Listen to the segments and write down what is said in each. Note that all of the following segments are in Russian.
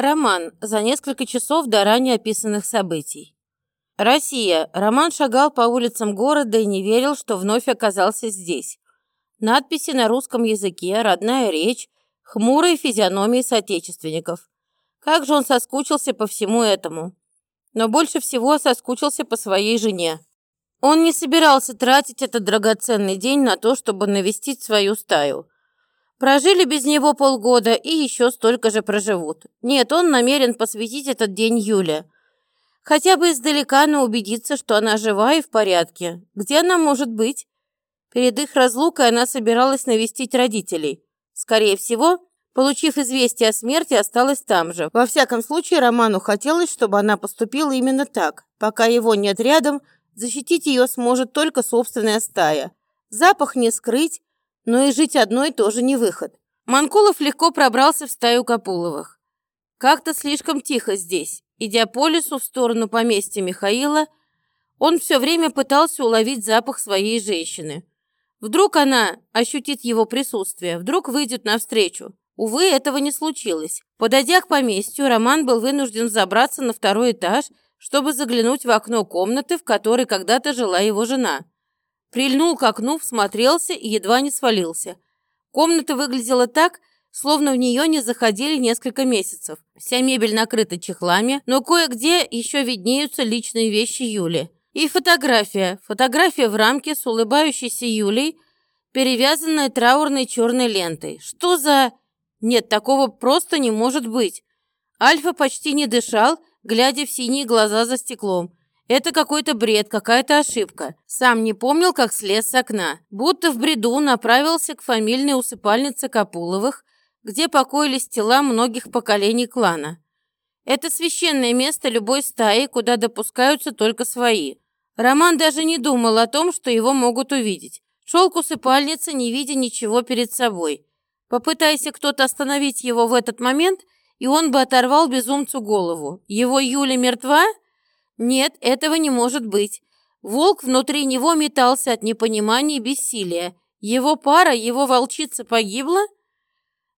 Роман за несколько часов до ранее описанных событий. Россия. Роман шагал по улицам города и не верил, что вновь оказался здесь. Надписи на русском языке, родная речь, хмурые физиономии соотечественников. Как же он соскучился по всему этому. Но больше всего соскучился по своей жене. Он не собирался тратить этот драгоценный день на то, чтобы навестить свою стаю. Прожили без него полгода и еще столько же проживут. Нет, он намерен посвятить этот день Юле. Хотя бы издалека, но убедиться, что она жива и в порядке. Где она может быть? Перед их разлукой она собиралась навестить родителей. Скорее всего, получив известие о смерти, осталась там же. Во всяком случае, Роману хотелось, чтобы она поступила именно так. Пока его нет рядом, защитить ее сможет только собственная стая. Запах не скрыть, но и жить одной тоже не выход. Манкулов легко пробрался в стаю Капуловых. Как-то слишком тихо здесь. Идя по лесу в сторону поместья Михаила, он все время пытался уловить запах своей женщины. Вдруг она ощутит его присутствие, вдруг выйдет навстречу. Увы, этого не случилось. Подойдя к поместью, Роман был вынужден забраться на второй этаж, чтобы заглянуть в окно комнаты, в которой когда-то жила его жена. Прильнул к окну, всмотрелся и едва не свалился. Комната выглядела так, словно в нее не заходили несколько месяцев. Вся мебель накрыта чехлами, но кое-где еще виднеются личные вещи Юли. И фотография. Фотография в рамке с улыбающейся Юлей, перевязанная траурной черной лентой. Что за... Нет, такого просто не может быть. Альфа почти не дышал, глядя в синие глаза за стеклом. Это какой-то бред, какая-то ошибка. Сам не помнил, как слез с окна. Будто в бреду направился к фамильной усыпальнице Капуловых, где покоились тела многих поколений клана. Это священное место любой стаи, куда допускаются только свои. Роман даже не думал о том, что его могут увидеть. Шел к усыпальнице, не видя ничего перед собой. Попытайся кто-то остановить его в этот момент, и он бы оторвал безумцу голову. Его Юля мертва? Нет, этого не может быть. Волк внутри него метался от непонимания и бессилия. Его пара, его волчица погибла?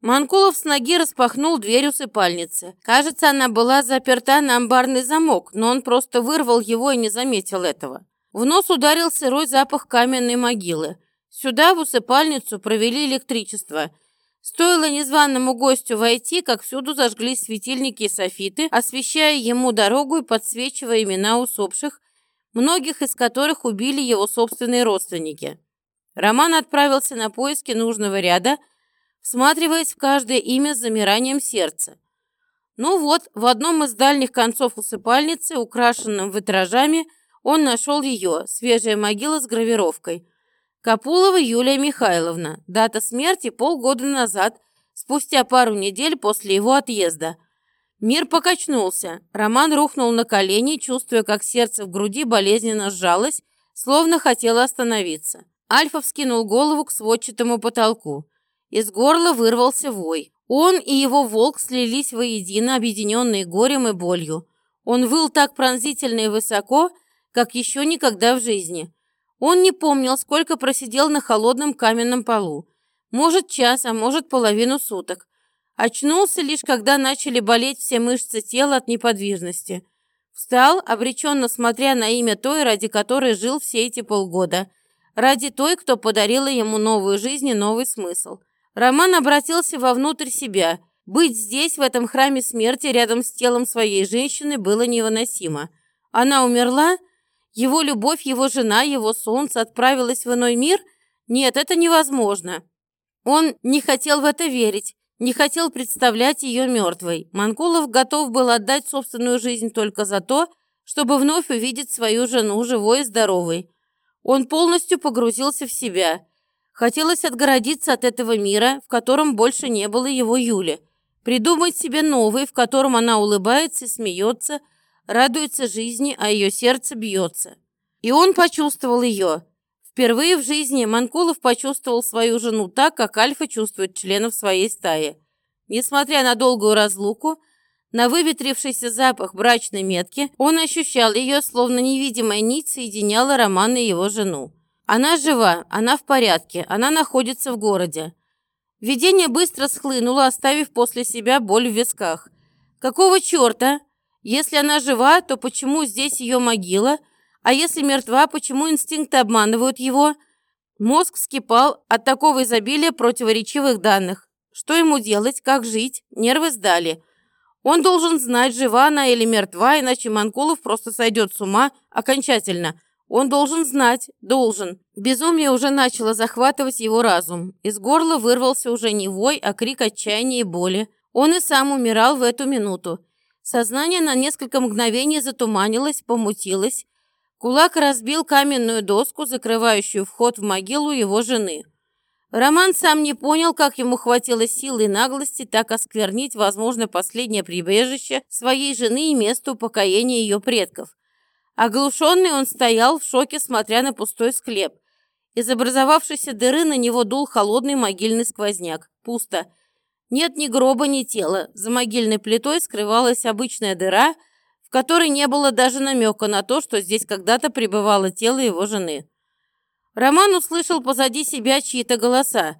Манкулов с ноги распахнул дверь усыпальницы. Кажется, она была заперта на амбарный замок, но он просто вырвал его и не заметил этого. В нос ударил сырой запах каменной могилы. Сюда, в усыпальницу, провели электричество – Стоило незваному гостю войти, как всюду зажглись светильники и софиты, освещая ему дорогу и подсвечивая имена усопших, многих из которых убили его собственные родственники. Роман отправился на поиски нужного ряда, всматриваясь в каждое имя с замиранием сердца. Ну вот, в одном из дальних концов усыпальницы, украшенном витражами, он нашел ее, свежая могила с гравировкой – Капулова Юлия Михайловна. Дата смерти полгода назад, спустя пару недель после его отъезда. Мир покачнулся. Роман рухнул на колени, чувствуя, как сердце в груди болезненно сжалось, словно хотело остановиться. Альфа вскинул голову к сводчатому потолку. Из горла вырвался вой. Он и его волк слились воедино, объединенные горем и болью. Он выл так пронзительно и высоко, как еще никогда в жизни. Он не помнил, сколько просидел на холодном каменном полу. Может, час, а может, половину суток. Очнулся лишь, когда начали болеть все мышцы тела от неподвижности. Встал, обреченно смотря на имя той, ради которой жил все эти полгода. Ради той, кто подарила ему новую жизнь и новый смысл. Роман обратился вовнутрь себя. Быть здесь, в этом храме смерти, рядом с телом своей женщины, было невыносимо. Она умерла, его любовь, его жена, его солнце отправилась в иной мир? Нет, это невозможно. Он не хотел в это верить, не хотел представлять ее мертвой. Манкулов готов был отдать собственную жизнь только за то, чтобы вновь увидеть свою жену живой и здоровой. Он полностью погрузился в себя. Хотелось отгородиться от этого мира, в котором больше не было его Юли. Придумать себе новый, в котором она улыбается и смеется – радуется жизни, а ее сердце бьется. И он почувствовал ее. Впервые в жизни Манкулов почувствовал свою жену так, как Альфа чувствует членов своей стаи. Несмотря на долгую разлуку, на выветрившийся запах брачной метки, он ощущал ее, словно невидимая нить соединяла Романа и его жену. Она жива, она в порядке, она находится в городе. Видение быстро схлынуло, оставив после себя боль в висках – Какого черта? Если она жива, то почему здесь ее могила? А если мертва, почему инстинкты обманывают его? Мозг вскипал от такого изобилия противоречивых данных. Что ему делать, как жить? Нервы сдали. Он должен знать, жива она или мертва, иначе Манкулов просто сойдет с ума окончательно. Он должен знать, должен. Безумие уже начало захватывать его разум. Из горла вырвался уже не вой, а крик отчаяния и боли. Он и сам умирал в эту минуту. Сознание на несколько мгновений затуманилось, помутилось. Кулак разбил каменную доску, закрывающую вход в могилу его жены. Роман сам не понял, как ему хватило силы и наглости так осквернить, возможно, последнее прибежище своей жены и место упокоения ее предков. Оглушенный он стоял в шоке, смотря на пустой склеп. Из образовавшейся дыры на него дул холодный могильный сквозняк. Пусто. Нет ни гроба, ни тела. За могильной плитой скрывалась обычная дыра, в которой не было даже намека на то, что здесь когда-то пребывало тело его жены. Роман услышал позади себя чьи-то голоса.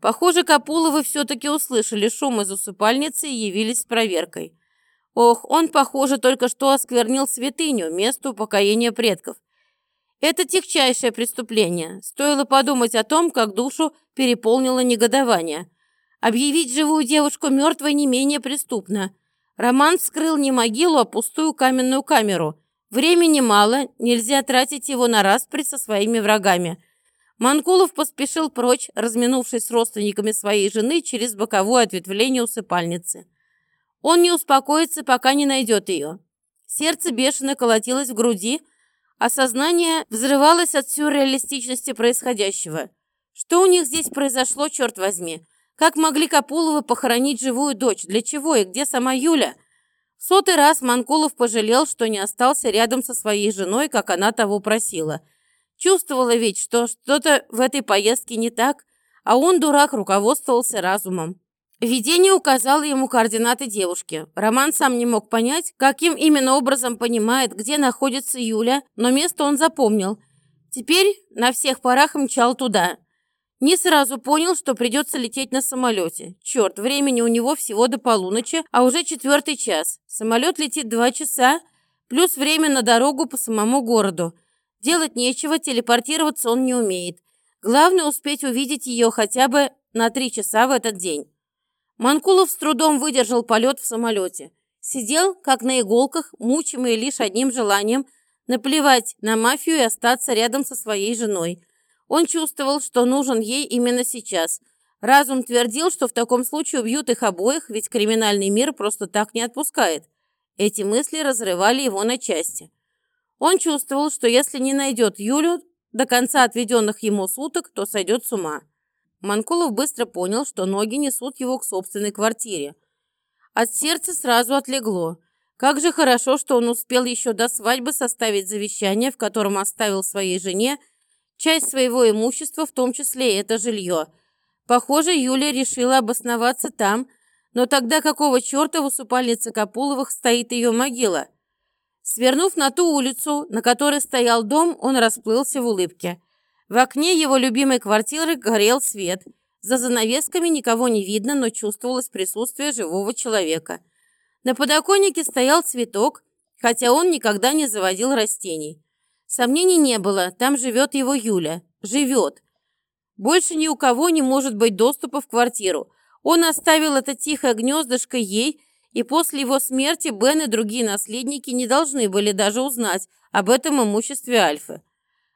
Похоже, Капуловы все-таки услышали шум из усыпальницы и явились с проверкой. Ох, он, похоже, только что осквернил святыню, место упокоения предков. Это техчайшее преступление. Стоило подумать о том, как душу переполнило негодование. Объявить живую девушку мертвой не менее преступно. Роман вскрыл не могилу, а пустую каменную камеру. Времени мало, нельзя тратить его на распри со своими врагами. Манкулов поспешил прочь, разминувшись с родственниками своей жены через боковое ответвление усыпальницы. Он не успокоится, пока не найдет ее. Сердце бешено колотилось в груди, а сознание взрывалось от сюрреалистичности происходящего. Что у них здесь произошло, черт возьми? Как могли Капуловы похоронить живую дочь? Для чего и где сама Юля? В сотый раз Манкулов пожалел, что не остался рядом со своей женой, как она того просила. Чувствовала ведь, что что-то в этой поездке не так, а он, дурак, руководствовался разумом. Видение указало ему координаты девушки. Роман сам не мог понять, каким именно образом понимает, где находится Юля, но место он запомнил. Теперь на всех парах мчал туда. Не сразу понял, что придется лететь на самолете. Черт, времени у него всего до полуночи, а уже четвертый час. Самолет летит два часа, плюс время на дорогу по самому городу. Делать нечего, телепортироваться он не умеет. Главное успеть увидеть ее хотя бы на три часа в этот день. Манкулов с трудом выдержал полет в самолете. Сидел, как на иголках, мучимый лишь одним желанием наплевать на мафию и остаться рядом со своей женой – он чувствовал, что нужен ей именно сейчас. Разум твердил, что в таком случае убьют их обоих, ведь криминальный мир просто так не отпускает. Эти мысли разрывали его на части. Он чувствовал, что если не найдет Юлю до конца отведенных ему суток, то сойдет с ума. Манкулов быстро понял, что ноги несут его к собственной квартире. От сердца сразу отлегло. Как же хорошо, что он успел еще до свадьбы составить завещание, в котором оставил своей жене часть своего имущества, в том числе и это жилье. Похоже, Юлия решила обосноваться там, но тогда какого черта в усыпальнице Капуловых стоит ее могила? Свернув на ту улицу, на которой стоял дом, он расплылся в улыбке. В окне его любимой квартиры горел свет. За занавесками никого не видно, но чувствовалось присутствие живого человека. На подоконнике стоял цветок, хотя он никогда не заводил растений. Сомнений не было, там живет его Юля. Живет. Больше ни у кого не может быть доступа в квартиру. Он оставил это тихое гнездышко ей, и после его смерти Бен и другие наследники не должны были даже узнать об этом имуществе Альфы.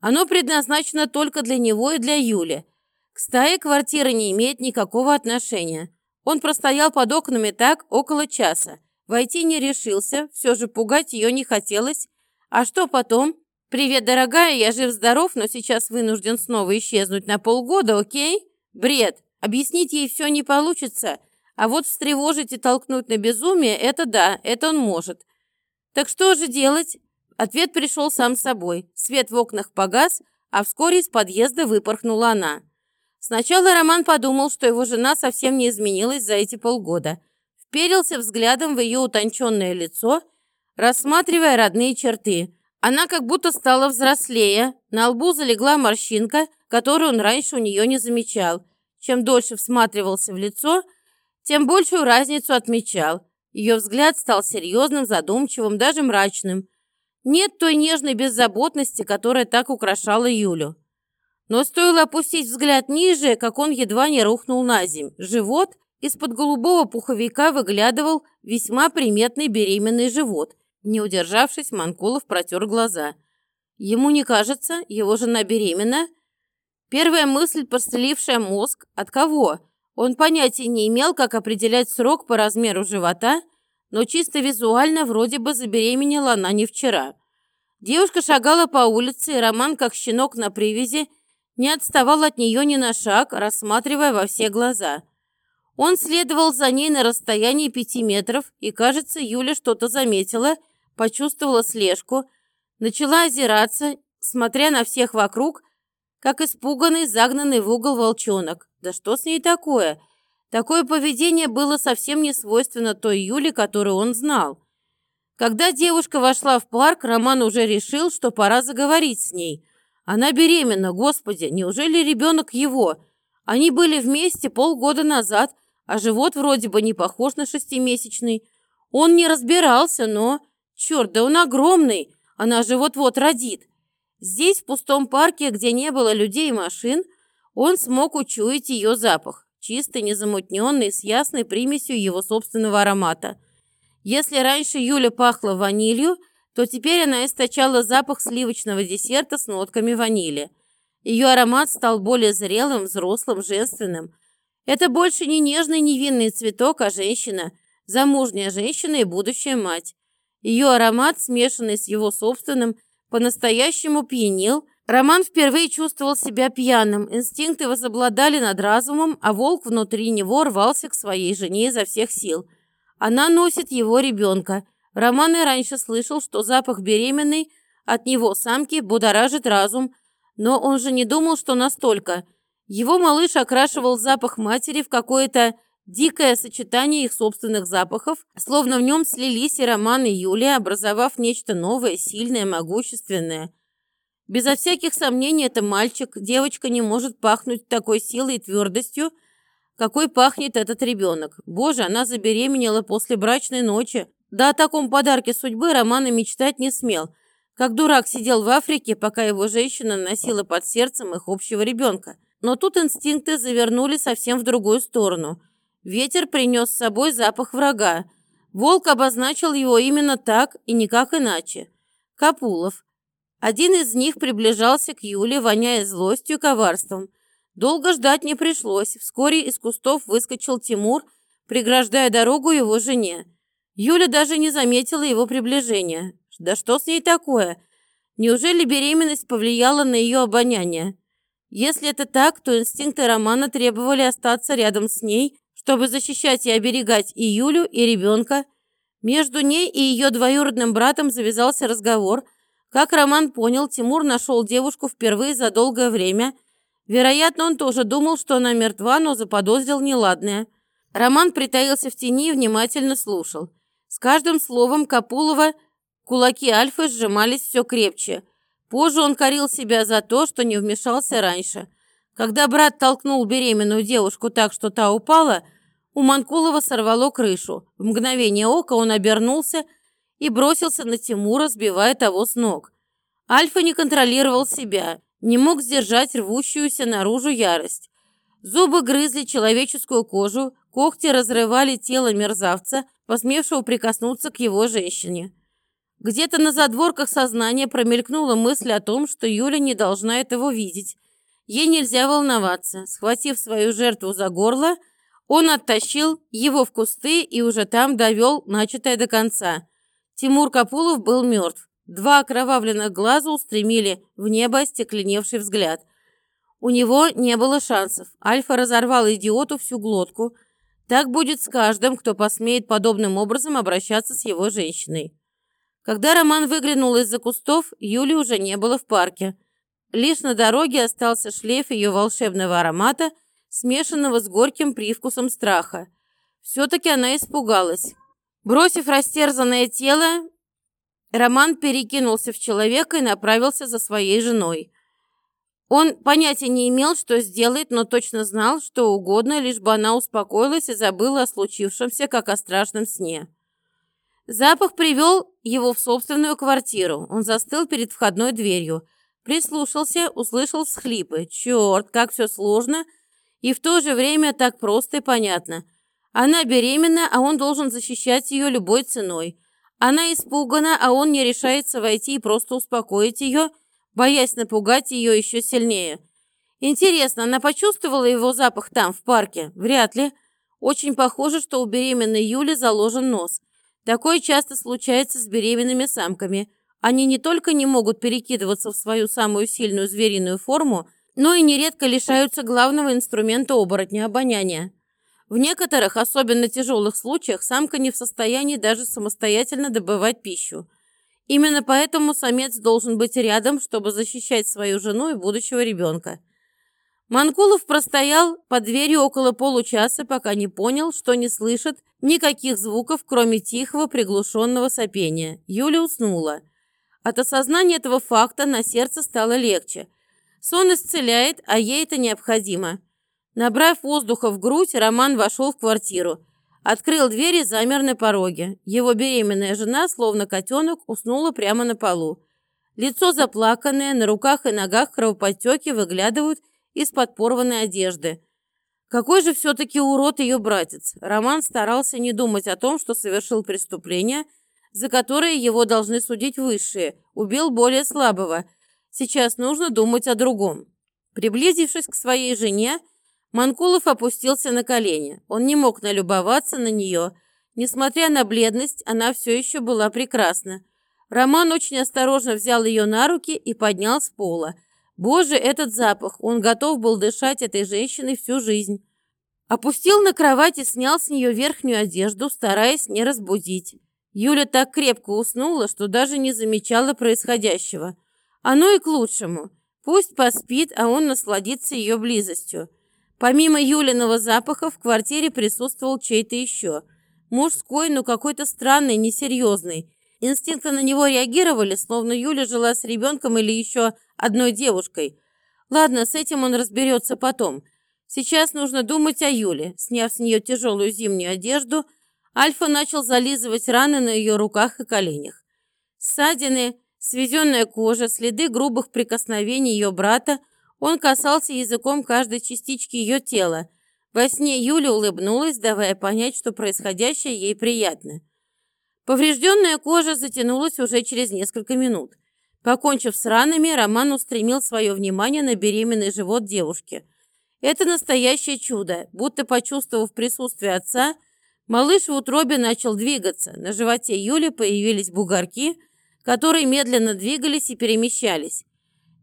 Оно предназначено только для него и для Юли. К стае квартира не имеет никакого отношения. Он простоял под окнами так около часа. Войти не решился, все же пугать ее не хотелось. А что потом? «Привет, дорогая, я жив-здоров, но сейчас вынужден снова исчезнуть на полгода, окей?» «Бред. Объяснить ей все не получится. А вот встревожить и толкнуть на безумие – это да, это он может. Так что же делать?» Ответ пришел сам собой. Свет в окнах погас, а вскоре из подъезда выпорхнула она. Сначала Роман подумал, что его жена совсем не изменилась за эти полгода. Вперился взглядом в ее утонченное лицо, рассматривая родные черты – она как будто стала взрослее, на лбу залегла морщинка, которую он раньше у нее не замечал. Чем дольше всматривался в лицо, тем большую разницу отмечал. Ее взгляд стал серьезным, задумчивым, даже мрачным. Нет той нежной беззаботности, которая так украшала Юлю. Но стоило опустить взгляд ниже, как он едва не рухнул на земь. Живот из-под голубого пуховика выглядывал весьма приметный беременный живот. Не удержавшись, Манкулов протер глаза. Ему не кажется, его жена беременна? Первая мысль, пострелившая мозг, от кого? Он понятия не имел, как определять срок по размеру живота, но чисто визуально вроде бы забеременела она не вчера. Девушка шагала по улице, и Роман, как щенок на привязи, не отставал от нее ни на шаг, рассматривая во все глаза. Он следовал за ней на расстоянии пяти метров, и, кажется, Юля что-то заметила, почувствовала слежку, начала озираться, смотря на всех вокруг, как испуганный, загнанный в угол волчонок. Да что с ней такое? Такое поведение было совсем не свойственно той Юле, которую он знал. Когда девушка вошла в парк, Роман уже решил, что пора заговорить с ней. Она беременна, господи, неужели ребенок его? Они были вместе полгода назад, а живот вроде бы не похож на шестимесячный. Он не разбирался, но... Черт, да он огромный, она же вот-вот родит. Здесь, в пустом парке, где не было людей и машин, он смог учуять ее запах, чистый, незамутненный, с ясной примесью его собственного аромата. Если раньше Юля пахла ванилью, то теперь она источала запах сливочного десерта с нотками ванили. Ее аромат стал более зрелым, взрослым, женственным. Это больше не нежный невинный цветок, а женщина, замужняя женщина и будущая мать. Ее аромат, смешанный с его собственным, по-настоящему пьянил. Роман впервые чувствовал себя пьяным, инстинкты возобладали над разумом, а волк внутри него рвался к своей жене изо всех сил. Она носит его ребенка – Роман и раньше слышал, что запах беременной от него самки будоражит разум, но он же не думал, что настолько. Его малыш окрашивал запах матери в какое-то дикое сочетание их собственных запахов, словно в нем слились и Роман, и Юлия, образовав нечто новое, сильное, могущественное. Безо всяких сомнений, это мальчик, девочка не может пахнуть такой силой и твердостью, какой пахнет этот ребенок. Боже, она забеременела после брачной ночи, да о таком подарке судьбы Роман и мечтать не смел. Как дурак сидел в Африке, пока его женщина носила под сердцем их общего ребенка. Но тут инстинкты завернули совсем в другую сторону. Ветер принес с собой запах врага. Волк обозначил его именно так и никак иначе. Капулов. Один из них приближался к Юле, воняя злостью и коварством. Долго ждать не пришлось. Вскоре из кустов выскочил Тимур, преграждая дорогу его жене. Юля даже не заметила его приближения. Да что с ней такое? Неужели беременность повлияла на ее обоняние? Если это так, то инстинкты Романа требовали остаться рядом с ней, чтобы защищать и оберегать и Юлю, и ребенка. Между ней и ее двоюродным братом завязался разговор. Как Роман понял, Тимур нашел девушку впервые за долгое время. Вероятно, он тоже думал, что она мертва, но заподозрил неладное. Роман притаился в тени и внимательно слушал. С каждым словом Капулова кулаки Альфы сжимались все крепче. Позже он корил себя за то, что не вмешался раньше. Когда брат толкнул беременную девушку так, что та упала, у Манкулова сорвало крышу. В мгновение ока он обернулся и бросился на Тимура, сбивая того с ног. Альфа не контролировал себя, не мог сдержать рвущуюся наружу ярость. Зубы грызли человеческую кожу, когти разрывали тело мерзавца, посмевшего прикоснуться к его женщине. Где-то на задворках сознания промелькнула мысль о том, что Юля не должна этого видеть. Ей нельзя волноваться. Схватив свою жертву за горло, он оттащил его в кусты и уже там довел начатое до конца. Тимур Капулов был мертв. Два окровавленных глаза устремили в небо остекленевший взгляд. У него не было шансов. Альфа разорвал идиоту всю глотку – так будет с каждым, кто посмеет подобным образом обращаться с его женщиной. Когда Роман выглянул из-за кустов, Юли уже не было в парке. Лишь на дороге остался шлейф ее волшебного аромата, смешанного с горьким привкусом страха. Все-таки она испугалась. Бросив растерзанное тело, Роман перекинулся в человека и направился за своей женой. Он понятия не имел, что сделает, но точно знал, что угодно, лишь бы она успокоилась и забыла о случившемся, как о страшном сне. Запах привел его в собственную квартиру. Он застыл перед входной дверью. Прислушался, услышал всхлипы. Черт, как все сложно и в то же время так просто и понятно. Она беременна, а он должен защищать ее любой ценой. Она испугана, а он не решается войти и просто успокоить ее, боясь напугать ее еще сильнее. Интересно, она почувствовала его запах там, в парке? Вряд ли. Очень похоже, что у беременной Юли заложен нос. Такое часто случается с беременными самками. Они не только не могут перекидываться в свою самую сильную звериную форму, но и нередко лишаются главного инструмента оборотня – обоняния. В некоторых, особенно тяжелых случаях, самка не в состоянии даже самостоятельно добывать пищу. Именно поэтому самец должен быть рядом, чтобы защищать свою жену и будущего ребенка. Манкулов простоял под дверью около получаса, пока не понял, что не слышит никаких звуков, кроме тихого приглушенного сопения. Юля уснула. От осознания этого факта на сердце стало легче. Сон исцеляет, а ей это необходимо. Набрав воздуха в грудь, Роман вошел в квартиру. Открыл дверь и замер на пороге. Его беременная жена, словно котенок, уснула прямо на полу. Лицо заплаканное, на руках и ногах кровоподтеки выглядывают из-под порванной одежды. Какой же все-таки урод ее братец. Роман старался не думать о том, что совершил преступление, за которое его должны судить высшие, убил более слабого. Сейчас нужно думать о другом. Приблизившись к своей жене, Манкулов опустился на колени. Он не мог налюбоваться на нее. Несмотря на бледность, она все еще была прекрасна. Роман очень осторожно взял ее на руки и поднял с пола. Боже, этот запах! Он готов был дышать этой женщиной всю жизнь. Опустил на кровать и снял с нее верхнюю одежду, стараясь не разбудить. Юля так крепко уснула, что даже не замечала происходящего. Оно и к лучшему. Пусть поспит, а он насладится ее близостью. Помимо Юлиного запаха в квартире присутствовал чей-то еще. Мужской, но какой-то странный, несерьезный. Инстинкты на него реагировали, словно Юля жила с ребенком или еще одной девушкой. Ладно, с этим он разберется потом. Сейчас нужно думать о Юле. Сняв с нее тяжелую зимнюю одежду, Альфа начал зализывать раны на ее руках и коленях. Ссадины, свезенная кожа, следы грубых прикосновений ее брата – он касался языком каждой частички ее тела. Во сне Юля улыбнулась, давая понять, что происходящее ей приятно. Поврежденная кожа затянулась уже через несколько минут. Покончив с ранами, Роман устремил свое внимание на беременный живот девушки. Это настоящее чудо. Будто почувствовав присутствие отца, малыш в утробе начал двигаться. На животе Юли появились бугорки, которые медленно двигались и перемещались.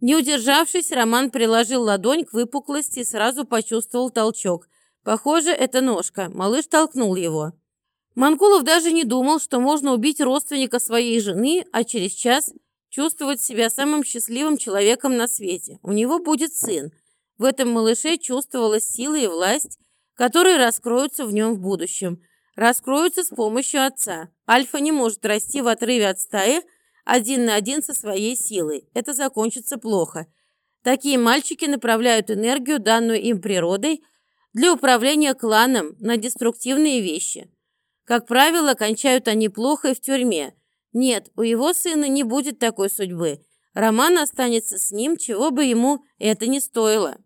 Не удержавшись, Роман приложил ладонь к выпуклости и сразу почувствовал толчок. Похоже, это ножка. Малыш толкнул его. Манкулов даже не думал, что можно убить родственника своей жены, а через час чувствовать себя самым счастливым человеком на свете. У него будет сын. В этом малыше чувствовалась сила и власть, которые раскроются в нем в будущем. Раскроются с помощью отца. Альфа не может расти в отрыве от стаи, один на один со своей силой. Это закончится плохо. Такие мальчики направляют энергию, данную им природой, для управления кланом на деструктивные вещи. Как правило, кончают они плохо и в тюрьме. Нет, у его сына не будет такой судьбы. Роман останется с ним, чего бы ему это ни стоило.